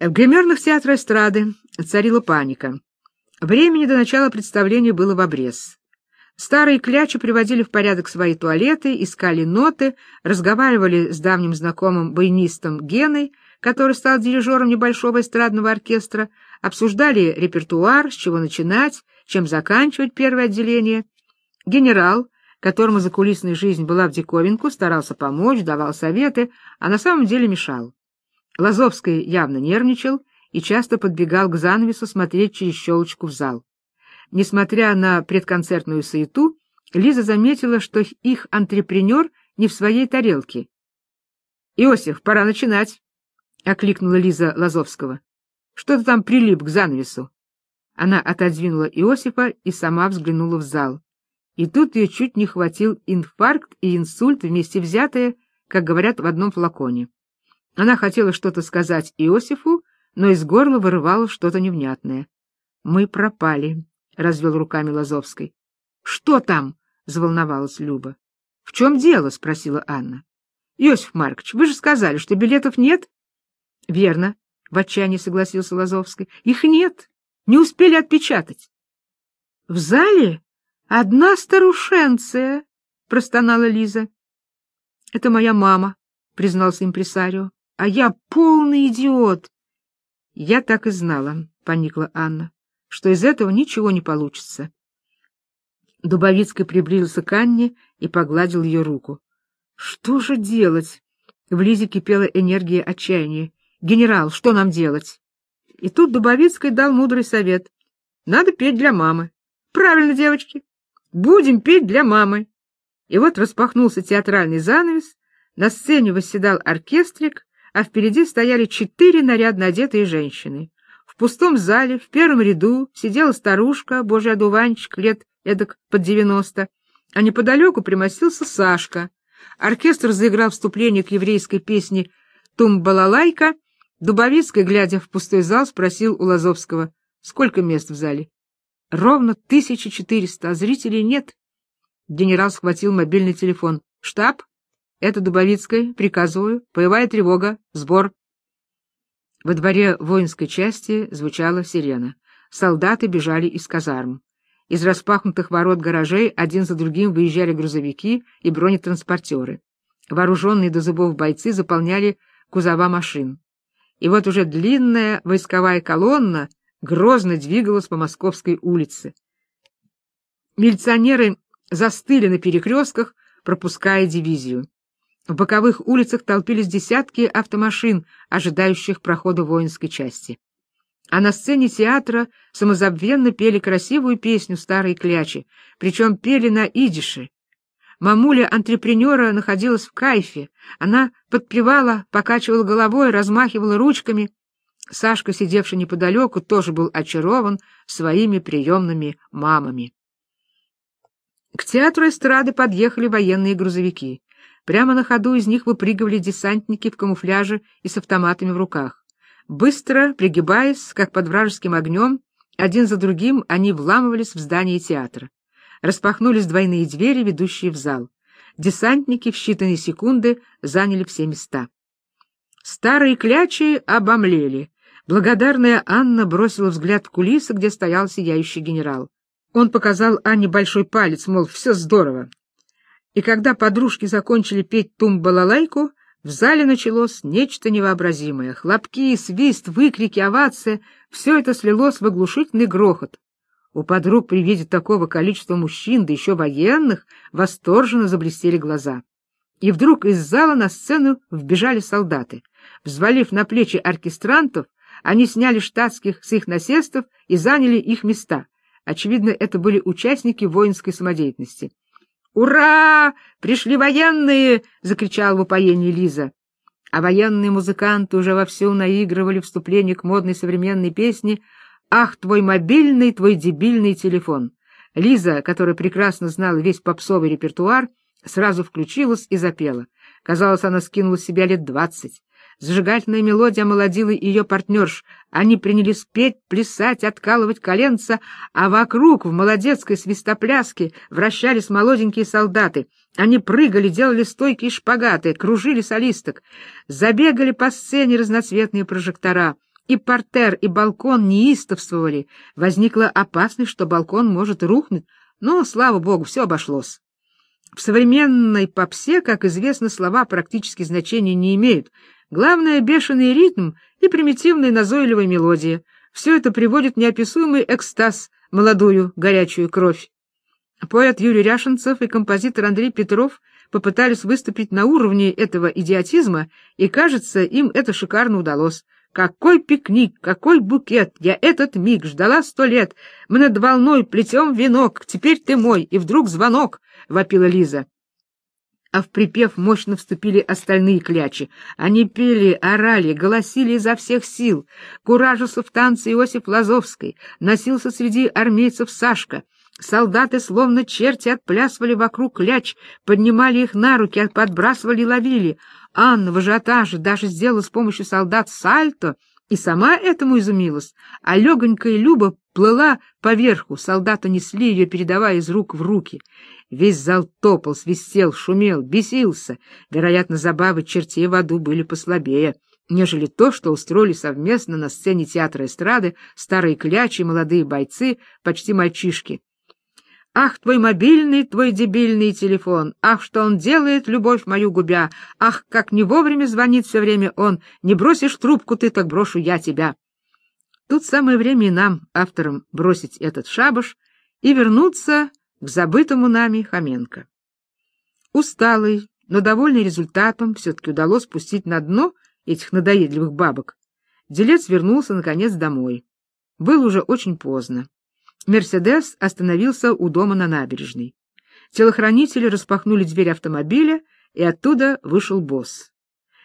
В гримерных театрах эстрады царила паника. Времени до начала представления было в обрез. Старые клячи приводили в порядок свои туалеты, искали ноты, разговаривали с давним знакомым баянистом Геной, который стал дирижером небольшого эстрадного оркестра, обсуждали репертуар, с чего начинать, чем заканчивать первое отделение. Генерал, которому закулисная жизнь была в диковинку, старался помочь, давал советы, а на самом деле мешал. Лазовский явно нервничал и часто подбегал к занавесу смотреть через щелочку в зал. Несмотря на предконцертную суету, Лиза заметила, что их антрепренер не в своей тарелке. «Иосиф, пора начинать!» — окликнула Лиза Лазовского. «Что ты там прилип к занавесу?» Она отодвинула Иосифа и сама взглянула в зал. И тут ее чуть не хватил инфаркт и инсульт вместе взятые, как говорят, в одном флаконе. Она хотела что-то сказать Иосифу, но из горла вырывалось что-то невнятное. «Мы пропали», — развел руками Лазовской. «Что там?» — заволновалась Люба. «В чем дело?» — спросила Анна. «Иосиф Маркович, вы же сказали, что билетов нет?» «Верно», — в отчаянии согласился Лазовский. «Их нет. Не успели отпечатать». «В зале одна старушенция», — простонала Лиза. «Это моя мама», — признался импресарио а я полный идиот. Я так и знала, поникла Анна, что из этого ничего не получится. Дубовицкий приблизился к Анне и погладил ее руку. Что же делать? В Лизе кипела энергия отчаяния. Генерал, что нам делать? И тут Дубовицкий дал мудрый совет. Надо петь для мамы. Правильно, девочки. Будем петь для мамы. И вот распахнулся театральный занавес, на сцене восседал оркестрик, а впереди стояли четыре нарядно одетые женщины. В пустом зале, в первом ряду, сидела старушка, божий одуванчик, лет эдак под девяносто, а неподалеку примостился Сашка. Оркестр заиграл вступление к еврейской песне «Тум-балалайка». Дубовицкий, глядя в пустой зал, спросил у Лазовского, сколько мест в зале. «Ровно тысяча четыреста, а зрителей нет». Генерал схватил мобильный телефон. «Штаб?» Это Дубовицкая, приказываю, боевая тревога, сбор. Во дворе воинской части звучала сирена. Солдаты бежали из казарм. Из распахнутых ворот гаражей один за другим выезжали грузовики и бронетранспортеры. Вооруженные до зубов бойцы заполняли кузова машин. И вот уже длинная войсковая колонна грозно двигалась по Московской улице. Милиционеры застыли на перекрестках, пропуская дивизию. В боковых улицах толпились десятки автомашин, ожидающих прохода воинской части. А на сцене театра самозабвенно пели красивую песню старой клячи, причем пели на идише. Мамуля антрепренера находилась в кайфе. Она подпевала, покачивала головой, размахивала ручками. Сашка, сидевший неподалеку, тоже был очарован своими приемными мамами. К театру эстрады подъехали военные грузовики. Прямо на ходу из них выпрыгивали десантники в камуфляже и с автоматами в руках. Быстро, пригибаясь, как под вражеским огнем, один за другим они вламывались в здание театра. Распахнулись двойные двери, ведущие в зал. Десантники в считанные секунды заняли все места. Старые клячи обомлели. Благодарная Анна бросила взгляд в кулисы, где стоял сияющий генерал. Он показал Анне большой палец, мол, все здорово. И когда подружки закончили петь тум-балалайку, в зале началось нечто невообразимое. Хлопки, свист, выкрики, овация — все это слилось в оглушительный грохот. У подруг при виде такого количества мужчин, да еще военных, восторженно заблестели глаза. И вдруг из зала на сцену вбежали солдаты. Взвалив на плечи оркестрантов, они сняли штатских с их насестов и заняли их места. Очевидно, это были участники воинской самодеятельности. «Ура! Пришли военные!» — закричал в упоении Лиза. А военные музыканты уже вовсю наигрывали вступление к модной современной песне «Ах, твой мобильный, твой дебильный телефон». Лиза, которая прекрасно знала весь попсовый репертуар, сразу включилась и запела. Казалось, она скинула с себя лет двадцать. Зажигательная мелодия омолодила ее партнерш. Они принялись петь, плясать, откалывать коленца, а вокруг в молодецкой свистопляске вращались молоденькие солдаты. Они прыгали, делали стойки и шпагаты, кружили солисток. Забегали по сцене разноцветные прожектора. И портер, и балкон неистовствовали. Возникла опасность, что балкон может рухнуть, но, слава богу, все обошлось. В современной попсе, как известно, слова практически значения не имеют. Главное — бешеный ритм и примитивная назойливая мелодия. Все это приводит неописуемый экстаз, молодую горячую кровь. Поэт Юрий Ряшенцев и композитор Андрей Петров попытались выступить на уровне этого идиотизма, и, кажется, им это шикарно удалось. Какой пикник, какой букет! Я этот миг ждала сто лет. Мы над волной плетем венок, теперь ты мой, и вдруг звонок, — вопила Лиза. А в припев мощно вступили остальные клячи. Они пели, орали, голосили изо всех сил. Куражился в танце Иосиф Лазовский, носился среди армейцев Сашка — Солдаты, словно черти, отплясывали вокруг кляч, поднимали их на руки, подбрасывали и ловили. Анна в ажиотаже даже сделала с помощью солдат сальто и сама этому изумилась, а легонькая Люба плыла поверху, солдаты несли ее, передавая из рук в руки. Весь зал топал, свистел, шумел, бесился. Вероятно, забавы чертей в аду были послабее нежели то, что устроили совместно на сцене театра эстрады старые клячи, молодые бойцы, почти мальчишки. Ах, твой мобильный, твой дебильный телефон! Ах, что он делает, любовь мою губя! Ах, как не вовремя звонит все время он! Не бросишь трубку ты, так брошу я тебя!» Тут самое время и нам, авторам, бросить этот шабаш и вернуться к забытому нами Хоменко. Усталый, но довольный результатом, все-таки удалось спустить на дно этих надоедливых бабок. Делец вернулся, наконец, домой. Было уже очень поздно. Мерседес остановился у дома на набережной. Телохранители распахнули дверь автомобиля, и оттуда вышел босс.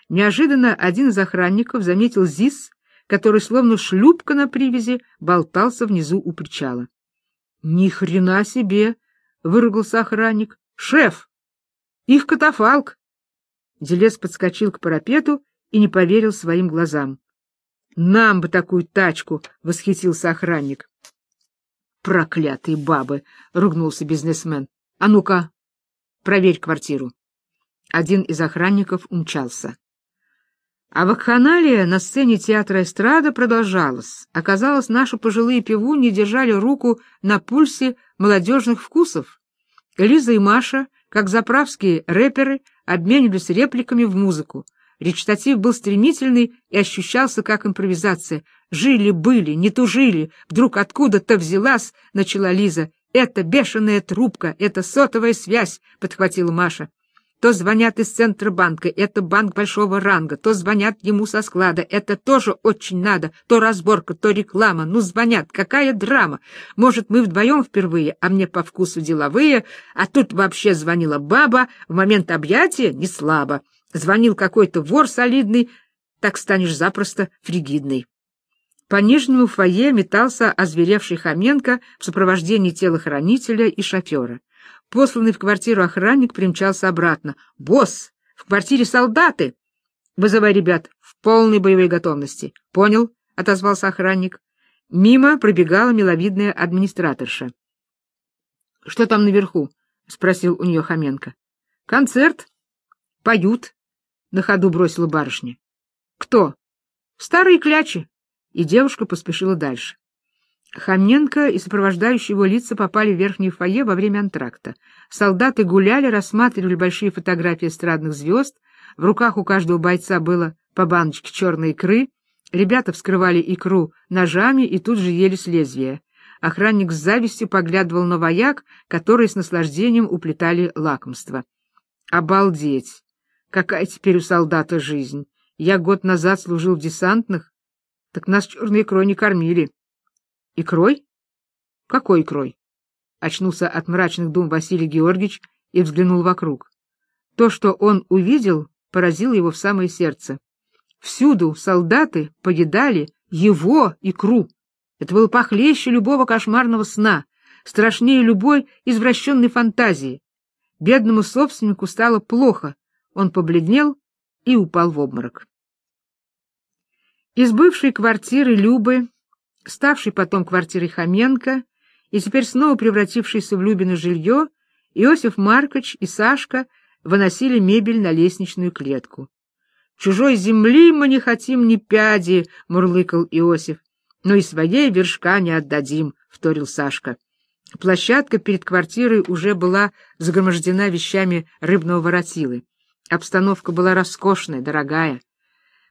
Неожиданно один из охранников заметил ЗИС, который словно шлюпка на привязи болтался внизу у причала. Ни хрена себе, выругался охранник. Шеф, их катафалк. Делец подскочил к парапету и не поверил своим глазам. Нам бы такую тачку, восхитился охранник. Проклятые бабы, ругнулся бизнесмен. А ну-ка, проверь квартиру. Один из охранников умчался. А вакханалия на сцене театра эстрада продолжалась. Оказалось, наши пожилые певуни держали руку на пульсе молодежных вкусов. Лиза и Маша, как заправские рэперы, обменивались репликами в музыку. Речитатив был стремительный и ощущался как импровизация. Жили-были, не тужили, вдруг откуда-то взялась, начала Лиза. Это бешеная трубка, это сотовая связь, подхватила Маша. То звонят из Центробанка, это банк большого ранга, то звонят ему со склада, это тоже очень надо, то разборка, то реклама, ну звонят, какая драма. Может, мы вдвоем впервые, а мне по вкусу деловые, а тут вообще звонила баба, в момент объятия не слабо. Звонил какой-то вор солидный, так станешь запросто фригидный. По нижнему фойе метался озверевший Хоменко в сопровождении телохранителя и шофера. Посланный в квартиру охранник примчался обратно. «Босс, в квартире солдаты!» «Вызывай ребят в полной боевой готовности». «Понял», — отозвался охранник. Мимо пробегала миловидная администраторша. «Что там наверху?» — спросил у нее Хоменко. «Концерт. Поют», — на ходу бросила барышня. «Кто?» «Старые клячи и девушка поспешила дальше. Хоменко и сопровождающие его лица попали в верхнее фойе во время антракта. Солдаты гуляли, рассматривали большие фотографии эстрадных звезд, в руках у каждого бойца было по баночке черной икры, ребята вскрывали икру ножами и тут же ели с лезвия. Охранник с завистью поглядывал на вояк, которые с наслаждением уплетали лакомство. «Обалдеть! Какая теперь у солдата жизнь! Я год назад служил в десантных, так нас черной икрой не кормили. Икрой? Какой икрой? Очнулся от мрачных дум Василий Георгиевич и взглянул вокруг. То, что он увидел, поразило его в самое сердце. Всюду солдаты поедали его икру. Это было похлеще любого кошмарного сна, страшнее любой извращенной фантазии. Бедному собственнику стало плохо. Он побледнел и упал в обморок. Из бывшей квартиры Любы, ставшей потом квартирой Хоменко и теперь снова превратившейся в Любино жилье, Иосиф Маркович и Сашка выносили мебель на лестничную клетку. Чужой земли мы не хотим ни пяди, — мурлыкал Иосиф. Но и своей вершка не отдадим, — вторил Сашка. Площадка перед квартирой уже была загромождена вещами рыбного воротилы. Обстановка была роскошная, дорогая.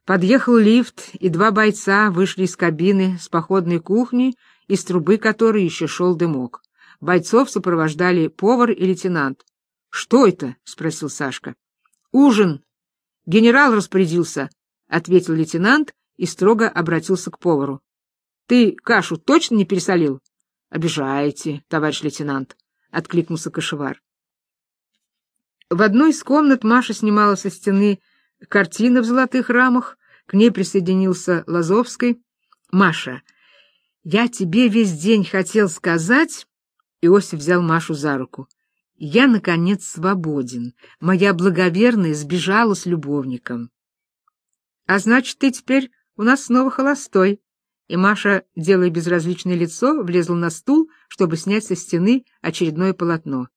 Подъехал лифт, и два бойца вышли из кабины с походной кухни, из трубы которой еще шел дымок. Бойцов сопровождали повар и лейтенант. — Что это? — спросил Сашка. — Ужин. Генерал распорядился, — ответил лейтенант и строго обратился к повару. — Ты кашу точно не пересолил? — Обижаете, товарищ лейтенант, — откликнулся кошевар. В одной из комнат Маша снимала со стены картины в золотых рамах, к ней присоединился Лазовский. «Маша, я тебе весь день хотел сказать...» Иосиф взял Машу за руку. «Я, наконец, свободен. Моя благоверная сбежала с любовником». «А значит, ты теперь у нас снова холостой». И Маша, делая безразличное лицо, влезла на стул, чтобы снять со стены очередное полотно.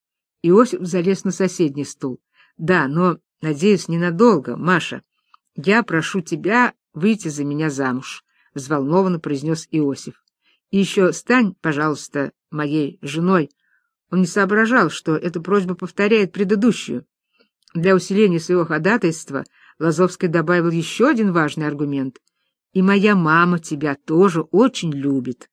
Иосиф залез на соседний стул. «Да, но, надеюсь, ненадолго, Маша. Я прошу тебя выйти за меня замуж», — взволнованно произнес Иосиф. «И еще стань, пожалуйста, моей женой». Он не соображал, что эта просьба повторяет предыдущую. Для усиления своего ходатайства Лазовский добавил еще один важный аргумент. «И моя мама тебя тоже очень любит».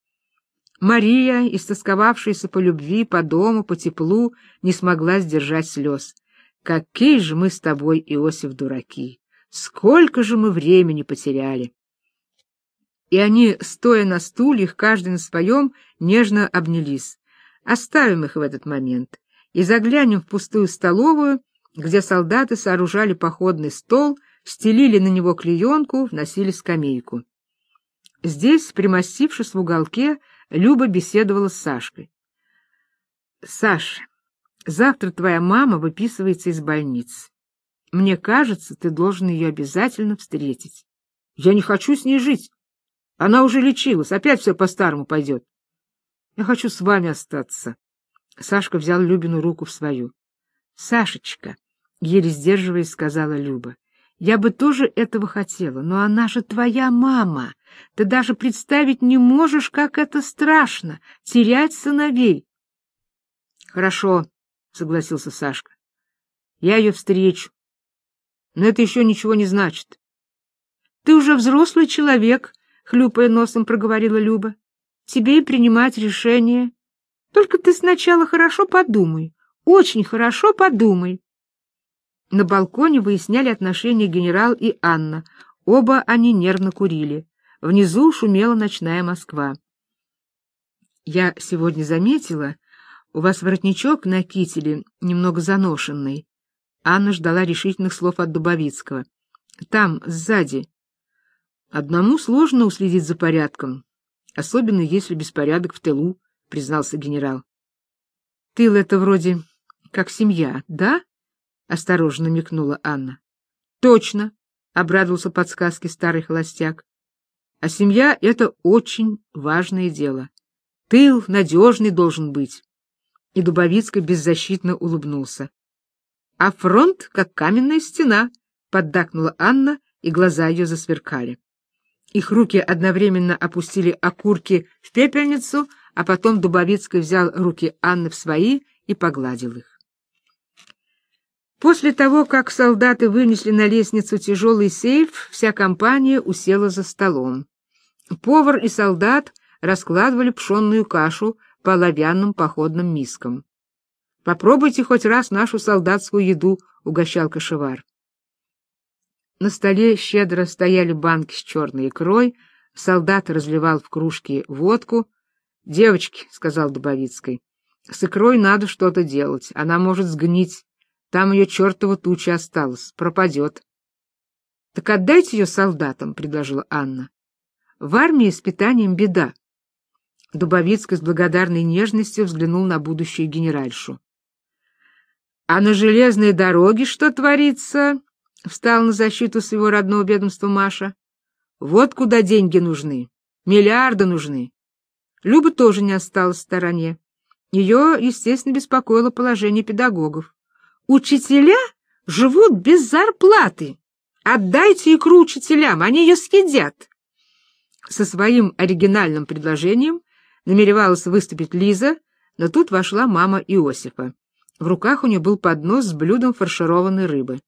Мария, истосковавшаяся по любви, по дому, по теплу, не смогла сдержать слез. «Какие же мы с тобой, Иосиф, дураки! Сколько же мы времени потеряли!» И они, стоя на стульях, каждый на своем, нежно обнялись. Оставим их в этот момент и заглянем в пустую столовую, где солдаты сооружали походный стол, стелили на него клеенку, вносили скамейку. Здесь, примостившись в уголке, Люба беседовала с Сашкой. — Саша, завтра твоя мама выписывается из больницы. Мне кажется, ты должен ее обязательно встретить. Я не хочу с ней жить. Она уже лечилась, опять все по-старому пойдет. Я хочу с вами остаться. Сашка взял Любину руку в свою. — Сашечка, — еле сдерживаясь, сказала Люба, — я бы тоже этого хотела, но она же твоя мама. Ты даже представить не можешь, как это страшно — терять сыновей. — Хорошо, — согласился Сашка. — Я ее встречу. Но это еще ничего не значит. — Ты уже взрослый человек, — хлюпая носом проговорила Люба. — Тебе и принимать решение. Только ты сначала хорошо подумай, очень хорошо подумай. На балконе выясняли отношения генерал и Анна. Оба они нервно курили. Внизу шумела ночная Москва. Я сегодня заметила, у вас воротничок на кителе немного заношенный. Анна ждала решительных слов от Дубовицкого. Там, сзади. Одному сложно уследить за порядком, особенно если беспорядок в тылу, признался генерал. Тыл — это вроде как семья, да? Осторожно намекнула Анна. Точно, — обрадовался подсказке старый холостяк. А семья — это очень важное дело. Тыл надежный должен быть. И Дубовицкий беззащитно улыбнулся. — А фронт как каменная стена, — поддакнула Анна, и глаза ее засверкали. Их руки одновременно опустили окурки в пепельницу, а потом Дубовицкий взял руки Анны в свои и погладил их. После того, как солдаты вынесли на лестницу тяжелый сейф, вся компания усела за столом. Повар и солдат раскладывали пшенную кашу по оловянным походным мискам. «Попробуйте хоть раз нашу солдатскую еду», — угощал кошевар. На столе щедро стояли банки с черной икрой, солдат разливал в кружки водку. «Девочки», — сказал Дубовицкой, — «с икрой надо что-то делать, она может сгнить, там ее чертова туча осталась, пропадет». «Так отдайте ее солдатам», — предложила Анна. В армии с питанием беда. Дубовицкий с благодарной нежностью взглянул на будущую генеральшу. — А на железной дороге что творится? — встал на защиту своего родного ведомства Маша. — Вот куда деньги нужны. Миллиарды нужны. Люба тоже не осталась в стороне. Ее, естественно, беспокоило положение педагогов. Учителя живут без зарплаты. Отдайте икру учителям, они ее съедят. Со своим оригинальным предложением намеревалась выступить Лиза, но тут вошла мама Иосифа. В руках у нее был поднос с блюдом фаршированной рыбы.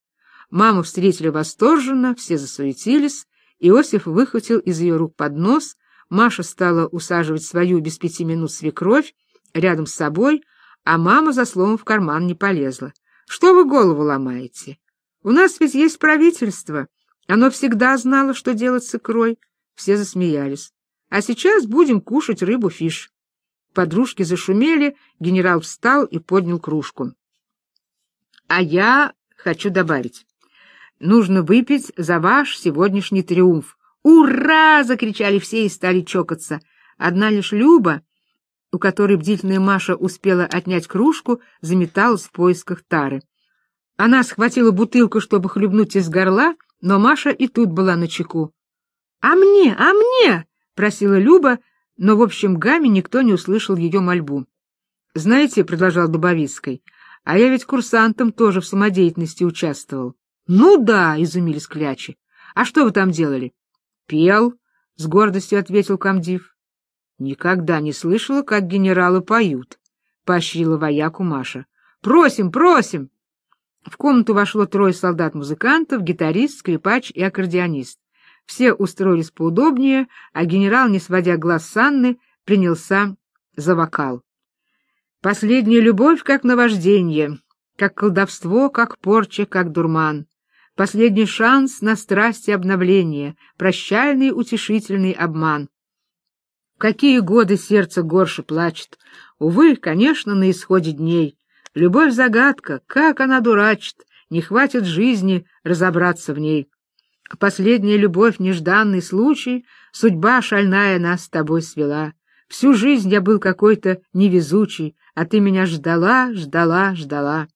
Маму встретили восторженно, все засуетились. Иосиф выхватил из ее рук поднос, Маша стала усаживать свою без пяти минут свекровь рядом с собой, а мама за словом в карман не полезла. «Что вы голову ломаете? У нас ведь есть правительство. Оно всегда знало, что делать с икрой». Все засмеялись. «А сейчас будем кушать рыбу-фиш». Подружки зашумели, генерал встал и поднял кружку. «А я хочу добавить. Нужно выпить за ваш сегодняшний триумф. «Ура!» — закричали все и стали чокаться. Одна лишь Люба, у которой бдительная Маша успела отнять кружку, заметалась в поисках тары. Она схватила бутылку, чтобы хлебнуть из горла, но Маша и тут была на чеку. «А мне, а мне!» — просила Люба, но в общем гамме никто не услышал ее мольбу. «Знаете, — продолжал Дубовицкой, — а я ведь курсантом тоже в самодеятельности участвовал». «Ну да!» — изумились клячи. «А что вы там делали?» «Пел», — с гордостью ответил комдив. «Никогда не слышала, как генералы поют», — поощрила вояку Маша. «Просим, просим!» В комнату вошло трое солдат-музыкантов, гитарист, скрипач и аккордеонист. Все устроились поудобнее, а генерал, не сводя глаз с Анны, принялся за вокал. Последняя любовь как наваждение, как колдовство, как порча, как дурман. Последний шанс на страсть и обновление, прощальный утешительный обман. Какие годы сердце горше плачет? Увы, конечно, на исходе дней. Любовь загадка, как она дурачит, не хватит жизни разобраться в ней. Последняя любовь — нежданный случай, судьба шальная нас с тобой свела. Всю жизнь я был какой-то невезучий, а ты меня ждала, ждала, ждала.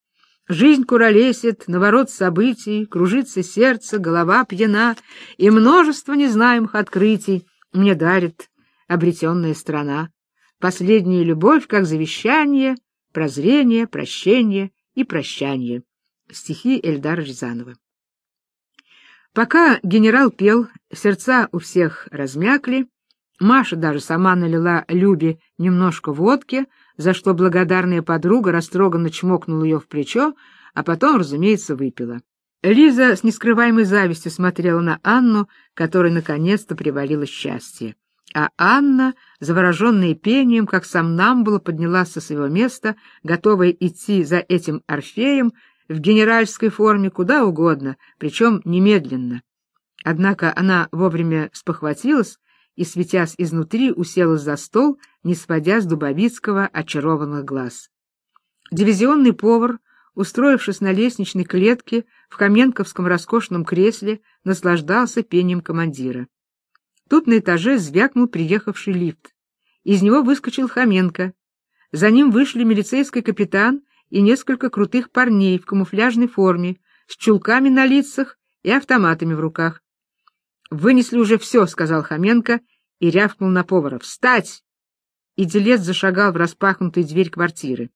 Жизнь куролесит, наворот событий, кружится сердце, голова пьяна, и множество незнаемых открытий мне дарит обретенная страна. Последняя любовь, как завещание, прозрение, прощение и прощание. Стихи Эльдара Рязанова. Пока генерал пел, сердца у всех размякли, Маша даже сама налила Любе немножко водки, за что благодарная подруга растроганно чмокнула ее в плечо, а потом, разумеется, выпила. Лиза с нескрываемой завистью смотрела на Анну, которой наконец-то привалило счастье. А Анна, завороженная пением, как сам Намбула, поднялась со своего места, готовая идти за этим Орфеем в генеральской форме куда угодно, причем немедленно. Однако она вовремя спохватилась и, светясь изнутри, уселась за стол, не сводя с Дубовицкого очарованных глаз. Дивизионный повар, устроившись на лестничной клетке в Каменковском роскошном кресле, наслаждался пением командира. Тут на этаже звякнул приехавший лифт. Из него выскочил Хоменко. За ним вышли милицейский капитан и несколько крутых парней в камуфляжной форме, с чулками на лицах и автоматами в руках. «Вынесли уже все», — сказал Хоменко и рявкнул на повара. «Встать!» И делец зашагал в распахнутую дверь квартиры.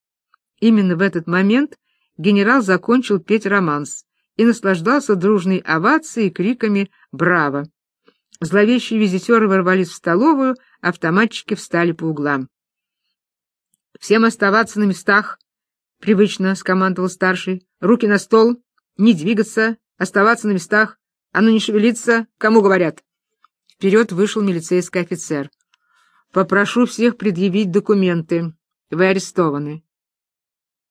Именно в этот момент генерал закончил петь романс и наслаждался дружной овацией и криками «Браво!». Зловещие визитеры ворвались в столовую, автоматчики встали по углам. «Всем оставаться на местах!» — привычно скомандовал старший. «Руки на стол, не двигаться, оставаться на местах. А ну не шевелиться, кому говорят? Вперед вышел милицейский офицер. Попрошу всех предъявить документы. Вы арестованы.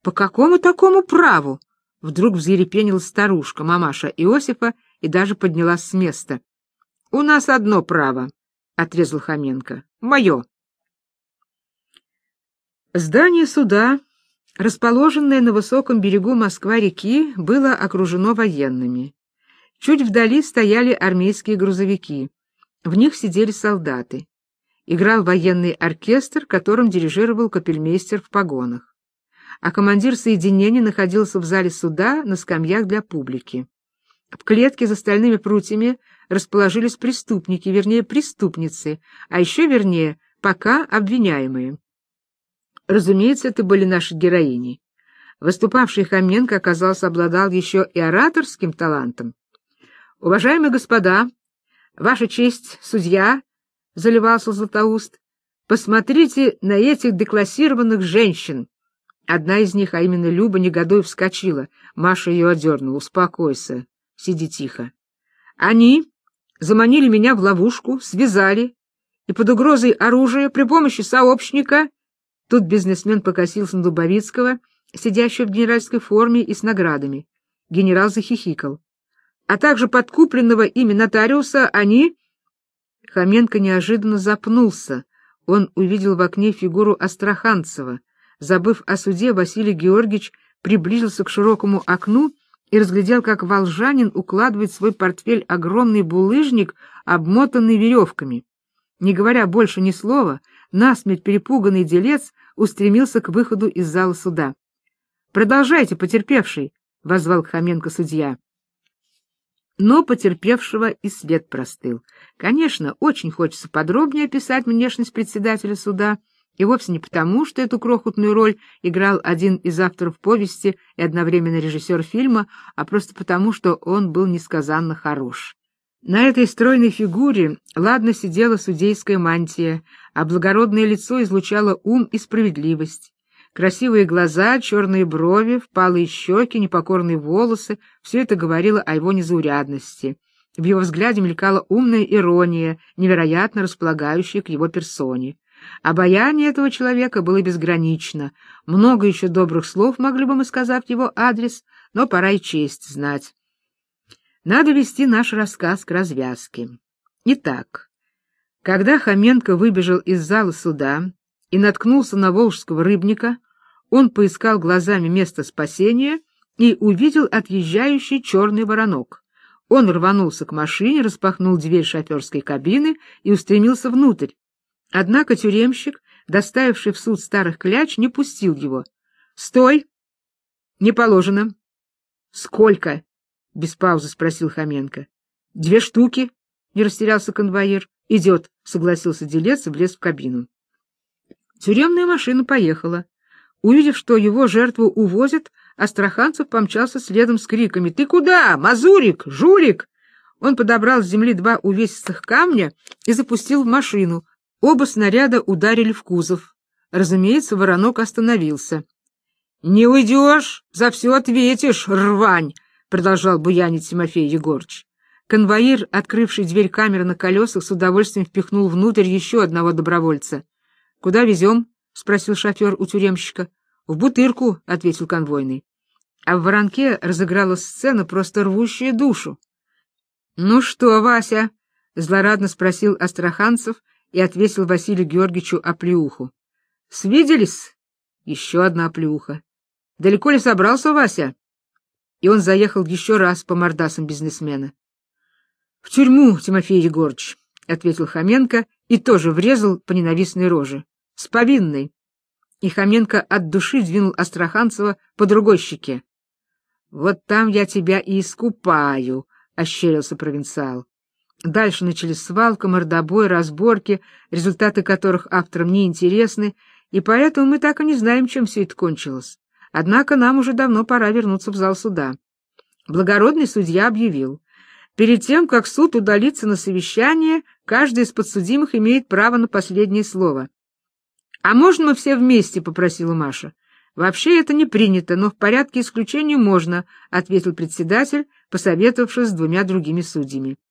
По какому такому праву? Вдруг взъерепенила старушка, мамаша Иосифа, и даже поднялась с места. У нас одно право, отрезал Хоменко. Мое. Здание суда, расположенное на высоком берегу Москва-реки, было окружено военными. Чуть вдали стояли армейские грузовики. В них сидели солдаты. Играл военный оркестр, которым дирижировал капельмейстер в погонах. А командир соединения находился в зале суда на скамьях для публики. В клетке за стальными прутьями расположились преступники, вернее, преступницы, а еще вернее, пока обвиняемые. Разумеется, это были наши героини. Выступавший Хоменко, оказался, обладал еще и ораторским талантом. Уважаемые господа, ваша честь, судья, — заливался Златоуст, — посмотрите на этих деклассированных женщин. Одна из них, а именно Люба, негодуя вскочила. Маша ее одернула. «Успокойся, сиди тихо». Они заманили меня в ловушку, связали, и под угрозой оружия при помощи сообщника... Тут бизнесмен покосился на Дубовицкого, сидящего в генеральской форме и с наградами. Генерал захихикал. А также подкупленного ими нотариуса они... Хоменко неожиданно запнулся. Он увидел в окне фигуру Астраханцева. Забыв о суде, Василий Георгиевич приблизился к широкому окну и разглядел, как волжанин укладывает в свой портфель огромный булыжник, обмотанный веревками. Не говоря больше ни слова, насмерть перепуганный делец устремился к выходу из зала суда. «Продолжайте, потерпевший!» — возвал Хоменко судья. Но потерпевшего и след простыл. Конечно, очень хочется подробнее описать внешность председателя суда, и вовсе не потому, что эту крохотную роль играл один из авторов повести и одновременно режиссер фильма, а просто потому, что он был несказанно хорош. На этой стройной фигуре ладно сидела судейская мантия, а благородное лицо излучало ум и справедливость. Красивые глаза, черные брови, впалые щеки, непокорные волосы — все это говорило о его незаурядности. В его взгляде мелькала умная ирония, невероятно располагающая к его персоне. Обаяние этого человека было безгранично. Много еще добрых слов могли бы мы сказать в его адрес, но пора и честь знать. Надо вести наш рассказ к развязке. Итак, когда Хоменко выбежал из зала суда и наткнулся на волжского рыбника, он поискал глазами место спасения и увидел отъезжающий черный воронок. Он рванулся к машине, распахнул дверь шоферской кабины и устремился внутрь. Однако тюремщик, доставивший в суд старых кляч, не пустил его. — Стой! — Не положено. — Сколько? — без паузы спросил Хоменко. — Две штуки, — не растерялся конвоир. — Идет, — согласился делец и влез в кабину. Тюремная машина поехала. Увидев, что его жертву увозят, Астраханцев помчался следом с криками «Ты куда? Мазурик! Жулик!» Он подобрал с земли два увесистых камня и запустил в машину. Оба снаряда ударили в кузов. Разумеется, воронок остановился. «Не уйдешь, за все ответишь, рвань!» продолжал буянить Тимофей Егорыч. Конвоир, открывший дверь камеры на колесах, с удовольствием впихнул внутрь еще одного добровольца. — Куда везем? — спросил шофер у тюремщика. — В Бутырку, — ответил конвойный. А в воронке разыгралась сцена, просто рвущая душу. — Ну что, Вася? — злорадно спросил Астраханцев и отвесил Василию Георгиевичу оплеуху. — Свиделись? Еще одна оплеуха. — Далеко ли собрался, Вася? и он заехал еще раз по мордасам бизнесмена. — В тюрьму, Тимофей Егорыч, — ответил Хоменко и тоже врезал по ненавистной роже. — С повинной. И Хоменко от души двинул Астраханцева по другой щеке. — Вот там я тебя и искупаю, — ощерился провинциал. Дальше начались свалка, мордобой, разборки, результаты которых авторам не интересны, и поэтому мы так и не знаем, чем все это кончилось. Однако нам уже давно пора вернуться в зал суда. Благородный судья объявил, перед тем, как суд удалится на совещание, каждый из подсудимых имеет право на последнее слово. — А можно мы все вместе? — попросила Маша. — Вообще это не принято, но в порядке исключения можно, — ответил председатель, посоветовавшись с двумя другими судьями. —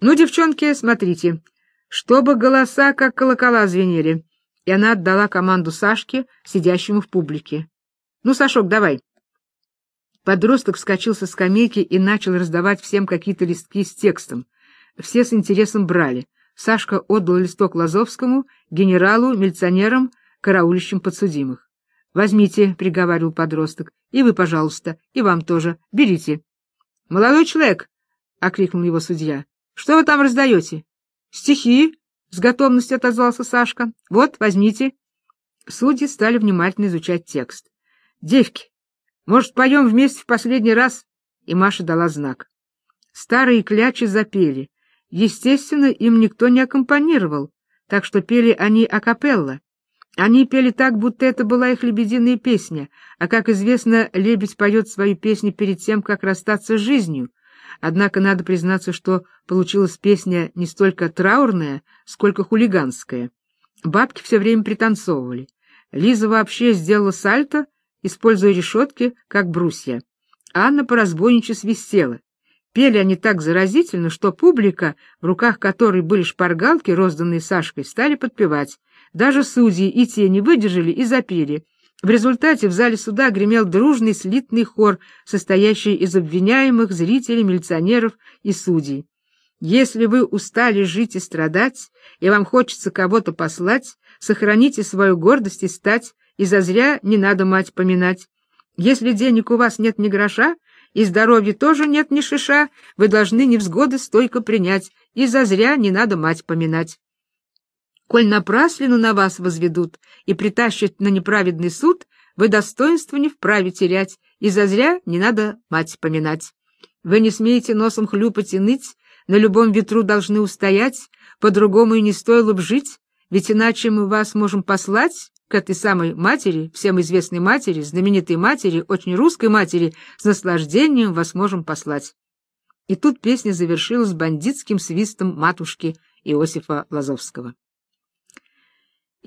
Ну, девчонки, смотрите, чтобы голоса как колокола звенели. И она отдала команду Сашке, сидящему в публике. Ну, Сашок, давай. Подросток вскочил со скамейки и начал раздавать всем какие-то листки с текстом. Все с интересом брали. Сашка отдал листок Лазовскому, генералу, милиционерам, караулищам подсудимых. «Возьмите», — приговаривал подросток, — «и вы, пожалуйста, и вам тоже. Берите». «Молодой человек», — окликнул его судья, — «что вы там раздаете?» «Стихи», — с готовностью отозвался Сашка. «Вот, возьмите». Судьи стали внимательно изучать текст. Девки, может, поем вместе в последний раз? И Маша дала знак. Старые клячи запели. Естественно, им никто не аккомпанировал, так что пели они акапелла. Они пели так, будто это была их лебединая песня, а, как известно, лебедь поет свою песню перед тем, как расстаться с жизнью. Однако надо признаться, что получилась песня не столько траурная, сколько хулиганская. Бабки все время пританцовывали. Лиза вообще сделала сальто, используя решетки, как брусья. Анна по-разбойничьи свистела. Пели они так заразительно, что публика, в руках которой были шпаргалки, розданные Сашкой, стали подпевать. Даже судьи и те не выдержали и запели. В результате в зале суда гремел дружный слитный хор, состоящий из обвиняемых, зрителей, милиционеров и судей. Если вы устали жить и страдать, и вам хочется кого-то послать, сохраните свою гордость и стать, и зазря не надо мать поминать. Если денег у вас нет ни гроша, и здоровья тоже нет ни шиша, вы должны невзгоды стойко принять, и зазря не надо мать поминать. Коль напраслину на вас возведут и притащат на неправедный суд, вы достоинство не вправе терять, и зазря не надо мать поминать. Вы не смеете носом хлюпать и ныть, на любом ветру должны устоять, по-другому и не стоило б жить, ведь иначе мы вас можем послать к этой самой матери, всем известной матери, знаменитой матери, очень русской матери, с наслаждением вас можем послать. И тут песня завершилась бандитским свистом матушки Иосифа Лазовского.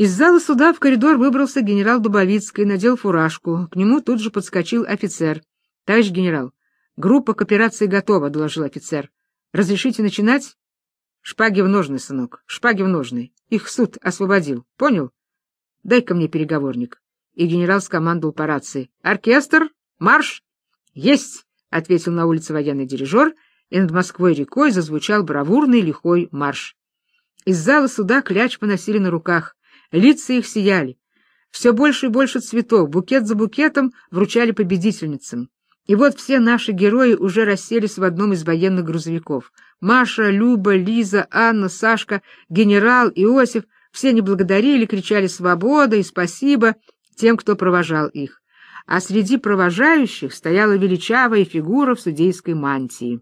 Из зала суда в коридор выбрался генерал Дубовицкий, надел фуражку. К нему тут же подскочил офицер. — Товарищ генерал, группа к операции готова, — доложил офицер. — Разрешите начинать? — Шпаги в ножны, сынок, шпаги в ножны. Их суд освободил. Понял? Дай-ка мне переговорник. И генерал скомандовал по рации. — Оркестр! Марш! — Есть! — ответил на улице военный дирижер, и над Москвой рекой зазвучал бравурный лихой марш. Из зала суда кляч поносили на руках. Лица их сияли. Все больше и больше цветов, букет за букетом вручали победительницам. И вот все наши герои уже расселись в одном из военных грузовиков. Маша, Люба, Лиза, Анна, Сашка, генерал, Иосиф — все они благодарили, кричали «Свобода» и «Спасибо» тем, кто провожал их. А среди провожающих стояла величавая фигура в судейской мантии.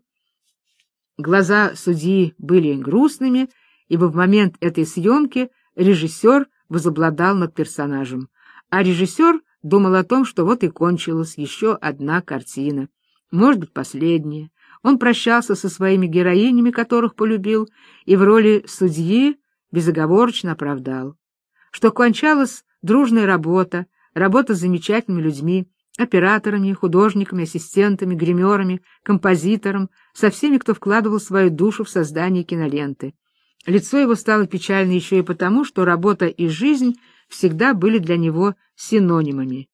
Глаза судьи были грустными, ибо в момент этой съемки режиссер возобладал над персонажем, а режиссер думал о том, что вот и кончилась еще одна картина, может быть, последняя. Он прощался со своими героинями, которых полюбил, и в роли судьи безоговорочно оправдал. Что кончалась дружная работа, работа с замечательными людьми, операторами, художниками, ассистентами, гримерами, композитором, со всеми, кто вкладывал свою душу в создание киноленты. Лицо его стало печально еще и потому, что работа и жизнь всегда были для него синонимами.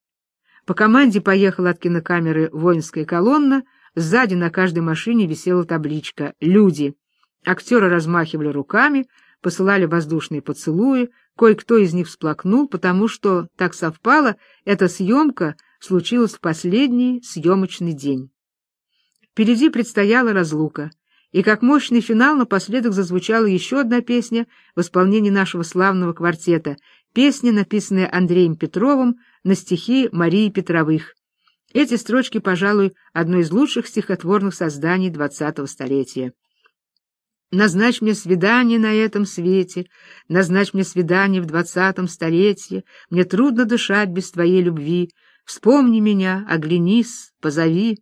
По команде поехала от кинокамеры воинская колонна, сзади на каждой машине висела табличка «Люди». Актеры размахивали руками, посылали воздушные поцелуи, кое-кто из них всплакнул, потому что, так совпало, эта съемка случилась в последний съемочный день. Впереди предстояла разлука — и как мощный финал напоследок зазвучала еще одна песня в исполнении нашего славного квартета, песня, написанная Андреем Петровым на стихи Марии Петровых. Эти строчки, пожалуй, одно из лучших стихотворных созданий двадцатого столетия. Назначь мне свидание на этом свете, назначь мне свидание в двадцатом столетии, мне трудно дышать без твоей любви, вспомни меня, оглянись, позови.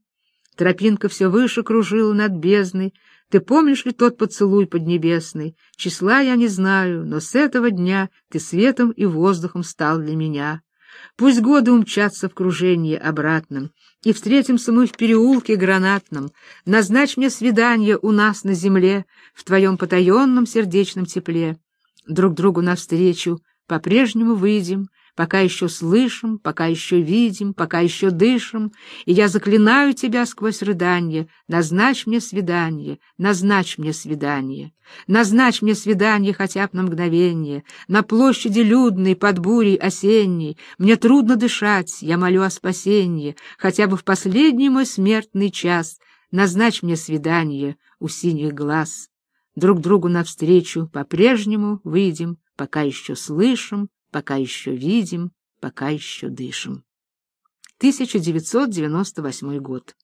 Тропинка все выше кружила над бездной, ты помнишь ли тот поцелуй поднебесный? Числа я не знаю, но с этого дня ты светом и воздухом стал для меня. Пусть годы умчатся в кружении обратном, и встретимся мы в переулке гранатном. Назначь мне свидание у нас на земле, в твоем потаенном сердечном тепле. Друг другу навстречу по-прежнему выйдем, пока еще слышим, пока еще видим, пока еще дышим, и я заклинаю тебя сквозь рыдание, назначь мне свидание, назначь мне свидание, назначь мне свидание хотя бы на мгновение, на площади людной под бурей осенней, мне трудно дышать, я молю о спасении, хотя бы в последний мой смертный час, назначь мне свидание у синих глаз. Друг другу навстречу по-прежнему выйдем, пока еще слышим, пока еще видим, пока еще дышим. 1998 год.